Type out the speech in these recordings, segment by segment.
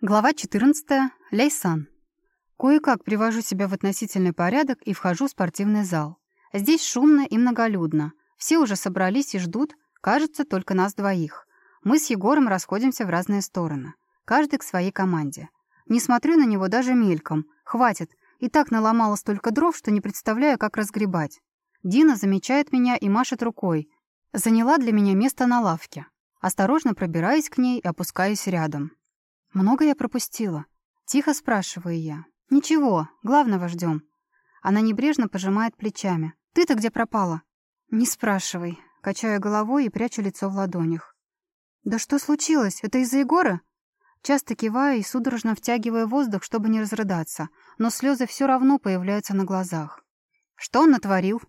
Глава 14. Ляйсан. Кое-как привожу себя в относительный порядок и вхожу в спортивный зал. Здесь шумно и многолюдно. Все уже собрались и ждут, кажется, только нас двоих. Мы с Егором расходимся в разные стороны. Каждый к своей команде. Не смотрю на него даже мельком. Хватит. И так наломала столько дров, что не представляю, как разгребать. Дина замечает меня и машет рукой. Заняла для меня место на лавке. Осторожно пробираюсь к ней и опускаюсь рядом. «Много я пропустила?» Тихо спрашиваю я. «Ничего, главного ждем. Она небрежно пожимает плечами. «Ты-то где пропала?» «Не спрашивай». Качаю головой и прячу лицо в ладонях. «Да что случилось? Это из-за Егора?» Часто киваю и судорожно втягиваю воздух, чтобы не разрыдаться, но слезы все равно появляются на глазах. «Что он натворил?»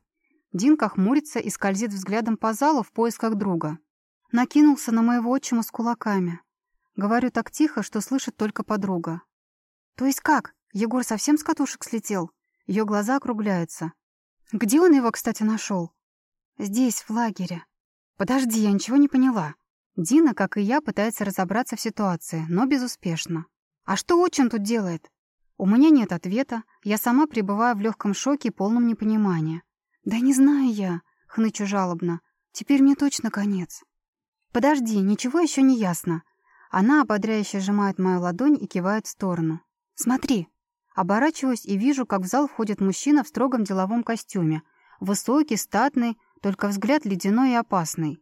Динка хмурится и скользит взглядом по залу в поисках друга. Накинулся на моего отчима с кулаками. Говорю так тихо, что слышит только подруга. «То есть как? Егор совсем с катушек слетел?» Ее глаза округляются. «Где он его, кстати, нашел?» «Здесь, в лагере». «Подожди, я ничего не поняла». Дина, как и я, пытается разобраться в ситуации, но безуспешно. «А что отчим тут делает?» У меня нет ответа, я сама пребываю в легком шоке и полном непонимании. «Да не знаю я», — хнычу жалобно. «Теперь мне точно конец». «Подожди, ничего еще не ясно. Она ободряюще сжимает мою ладонь и кивает в сторону. «Смотри!» Оборачиваюсь и вижу, как в зал входит мужчина в строгом деловом костюме. Высокий, статный, только взгляд ледяной и опасный.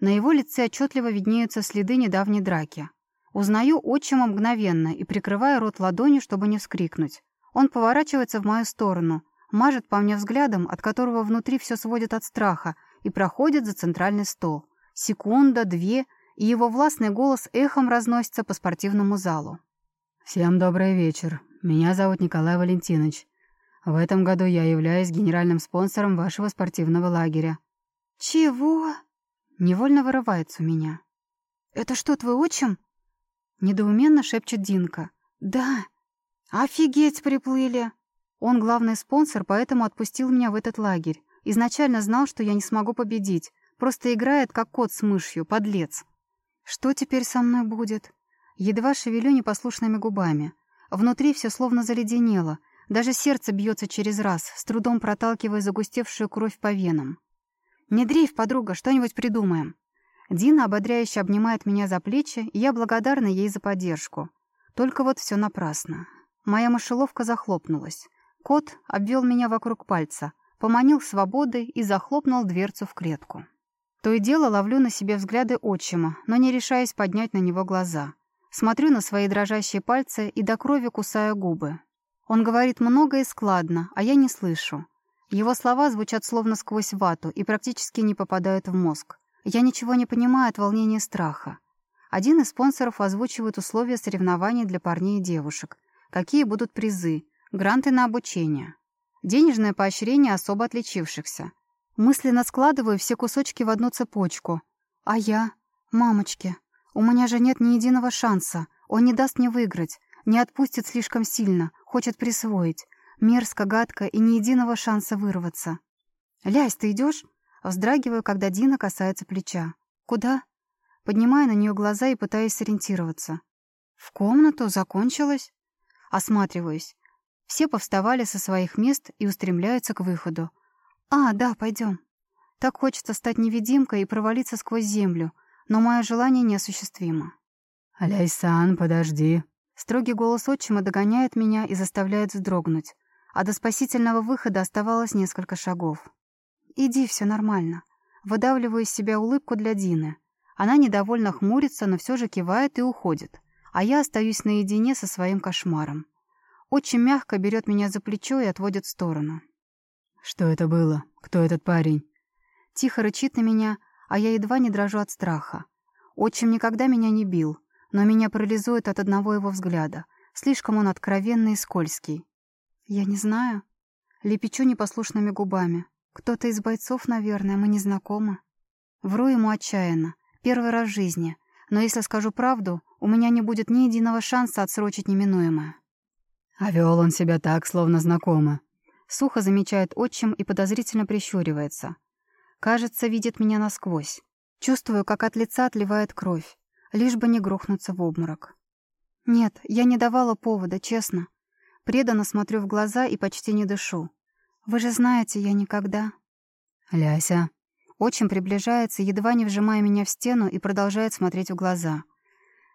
На его лице отчетливо виднеются следы недавней драки. Узнаю отчима мгновенно и прикрываю рот ладонью, чтобы не вскрикнуть. Он поворачивается в мою сторону, мажет по мне взглядом, от которого внутри все сводит от страха, и проходит за центральный стол. Секунда, две — и его властный голос эхом разносится по спортивному залу. «Всем добрый вечер. Меня зовут Николай Валентинович. В этом году я являюсь генеральным спонсором вашего спортивного лагеря». «Чего?» Невольно вырывается у меня. «Это что, твой отчим?» Недоуменно шепчет Динка. «Да. Офигеть, приплыли!» Он главный спонсор, поэтому отпустил меня в этот лагерь. Изначально знал, что я не смогу победить. Просто играет, как кот с мышью, подлец. Что теперь со мной будет? Едва шевелю непослушными губами. Внутри все словно заледенело. Даже сердце бьется через раз, с трудом проталкивая загустевшую кровь по венам. «Не дрейф, подруга, что-нибудь придумаем». Дина ободряюще обнимает меня за плечи, и я благодарна ей за поддержку. Только вот все напрасно. Моя мышеловка захлопнулась. Кот обвел меня вокруг пальца, поманил свободой и захлопнул дверцу в клетку. То и дело ловлю на себе взгляды отчима, но не решаюсь поднять на него глаза. Смотрю на свои дрожащие пальцы и до крови кусаю губы. Он говорит много и складно, а я не слышу. Его слова звучат словно сквозь вату и практически не попадают в мозг. Я ничего не понимаю от волнения и страха. Один из спонсоров озвучивает условия соревнований для парней и девушек. Какие будут призы, гранты на обучение. Денежное поощрение особо отличившихся. Мысленно складываю все кусочки в одну цепочку. А я? Мамочки, у меня же нет ни единого шанса. Он не даст мне выиграть, не отпустит слишком сильно, хочет присвоить. Мерзко, гадко и ни единого шанса вырваться. «Лясь, ты идешь? Вздрагиваю, когда Дина касается плеча. «Куда?» Поднимаю на нее глаза и пытаюсь сориентироваться. «В комнату? Закончилось?» Осматриваюсь. Все повставали со своих мест и устремляются к выходу. «А, да, пойдем. Так хочется стать невидимкой и провалиться сквозь землю, но мое желание неосуществимо». «Аляйсан, подожди». Строгий голос отчима догоняет меня и заставляет вздрогнуть, а до спасительного выхода оставалось несколько шагов. «Иди, все нормально». Выдавливаю из себя улыбку для Дины. Она недовольно хмурится, но все же кивает и уходит, а я остаюсь наедине со своим кошмаром. Очень мягко берет меня за плечо и отводит в сторону. «Что это было? Кто этот парень?» Тихо рычит на меня, а я едва не дрожу от страха. Отчим никогда меня не бил, но меня парализует от одного его взгляда. Слишком он откровенный и скользкий. «Я не знаю». Лепечу непослушными губами. «Кто-то из бойцов, наверное, мы не знакомы». Вру ему отчаянно. Первый раз в жизни. Но если скажу правду, у меня не будет ни единого шанса отсрочить неминуемое. А вел он себя так, словно знакомо. Сухо замечает отчим и подозрительно прищуривается. Кажется, видит меня насквозь. Чувствую, как от лица отливает кровь, лишь бы не грохнуться в обморок. Нет, я не давала повода, честно. Преданно смотрю в глаза и почти не дышу. Вы же знаете, я никогда... Ляся. Очень приближается, едва не вжимая меня в стену и продолжает смотреть в глаза.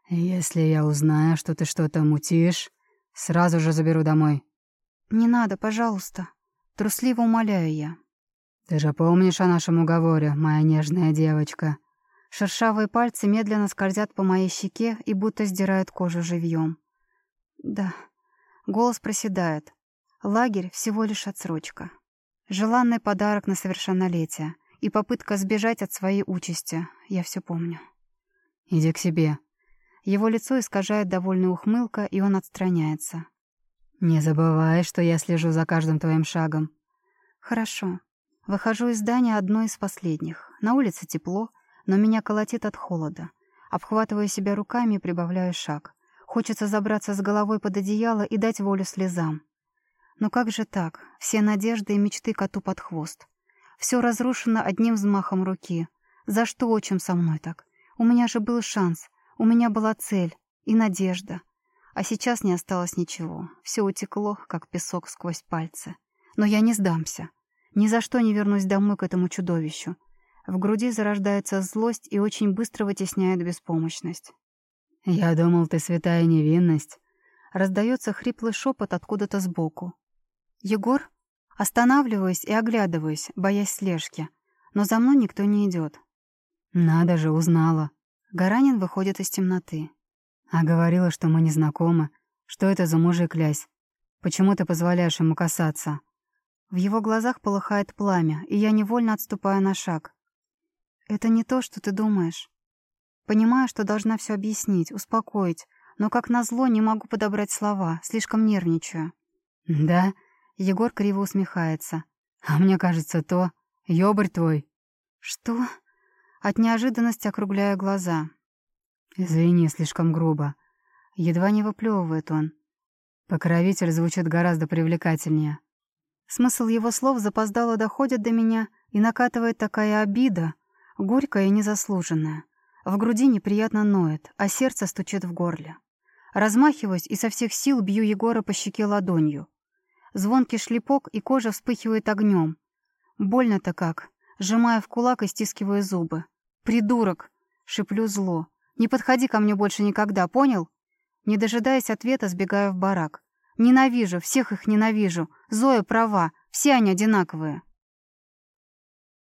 Если я узнаю, что ты что-то мутишь, сразу же заберу домой. Не надо, пожалуйста. Трусливо умоляю я. Ты же помнишь о нашем уговоре, моя нежная девочка? Шершавые пальцы медленно скользят по моей щеке и будто сдирают кожу живьем. Да. Голос проседает. Лагерь — всего лишь отсрочка. Желанный подарок на совершеннолетие и попытка сбежать от своей участи. Я все помню. «Иди к себе». Его лицо искажает довольная ухмылка, и он отстраняется. «Не забывай, что я слежу за каждым твоим шагом». «Хорошо. Выхожу из здания одной из последних. На улице тепло, но меня колотит от холода. Обхватываю себя руками и прибавляю шаг. Хочется забраться с головой под одеяло и дать волю слезам. Но как же так? Все надежды и мечты коту под хвост. Все разрушено одним взмахом руки. За что отчим со мной так? У меня же был шанс, у меня была цель и надежда. А сейчас не осталось ничего. Все утекло, как песок сквозь пальцы. Но я не сдамся. Ни за что не вернусь домой к этому чудовищу. В груди зарождается злость и очень быстро вытесняет беспомощность. «Я думал, ты святая невинность». Раздается хриплый шепот откуда-то сбоку. «Егор?» Останавливаюсь и оглядываюсь, боясь слежки. Но за мной никто не идет. «Надо же, узнала». Гаранин выходит из темноты. А говорила, что мы не знакомы. Что это за мужик, Лясь? Почему ты позволяешь ему касаться? В его глазах полыхает пламя, и я невольно отступаю на шаг. Это не то, что ты думаешь. Понимаю, что должна все объяснить, успокоить, но как назло не могу подобрать слова, слишком нервничаю. Да? Егор криво усмехается. А мне кажется, то... Ёбарь твой. Что? От неожиданности округляю глаза. Извини, слишком грубо. Едва не выплевывает он. Покровитель звучит гораздо привлекательнее. Смысл его слов запоздало доходит до меня, и накатывает такая обида, горькая и незаслуженная. В груди неприятно ноет, а сердце стучит в горле. Размахиваюсь и со всех сил бью Егора по щеке ладонью. Звонкий шлепок, и кожа вспыхивает огнем. Больно-то как. Сжимая в кулак и стискивая зубы. «Придурок!» — шиплю зло. Не подходи ко мне больше никогда, понял? Не дожидаясь ответа, сбегаю в барак. Ненавижу, всех их ненавижу. Зоя права, все они одинаковые.